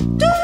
Sun